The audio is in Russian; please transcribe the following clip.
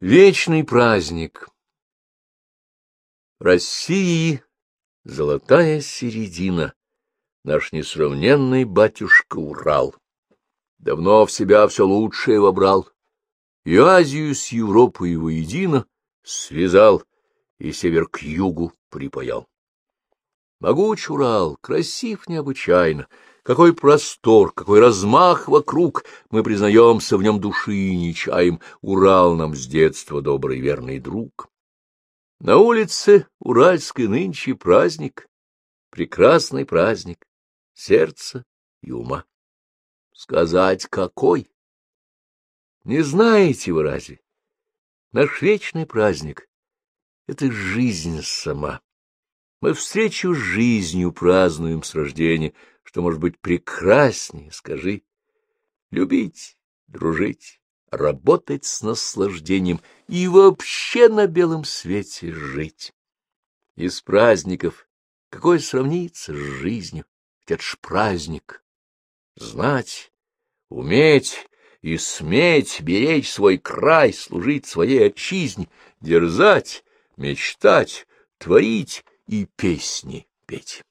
Вечный праздник России золотая середина, Наш несравненный батюшка Урал. Давно в себя все лучшее вобрал, И Азию с Европой воедино связал, И север к югу припаял. Могуч Урал, красив необычайно, какой простор, какой размах вокруг, мы признаемся в нем души не чаем, Урал нам с детства добрый верный друг. На улице Уральской нынче праздник, прекрасный праздник, сердца и ума. Сказать какой? Не знаете вы разве? Наш вечный праздник — это жизнь сама. Мы встречу с жизнью празднуем с рождения, что может быть прекраснее, скажи. Любить, дружить, работать с наслаждением и вообще на белом свете жить. Из праздников какой сравнится с жизнью, ведь это ж праздник. Знать, уметь и сметь беречь свой край, служить своей отчизне, дерзать, мечтать, творить и песни петь.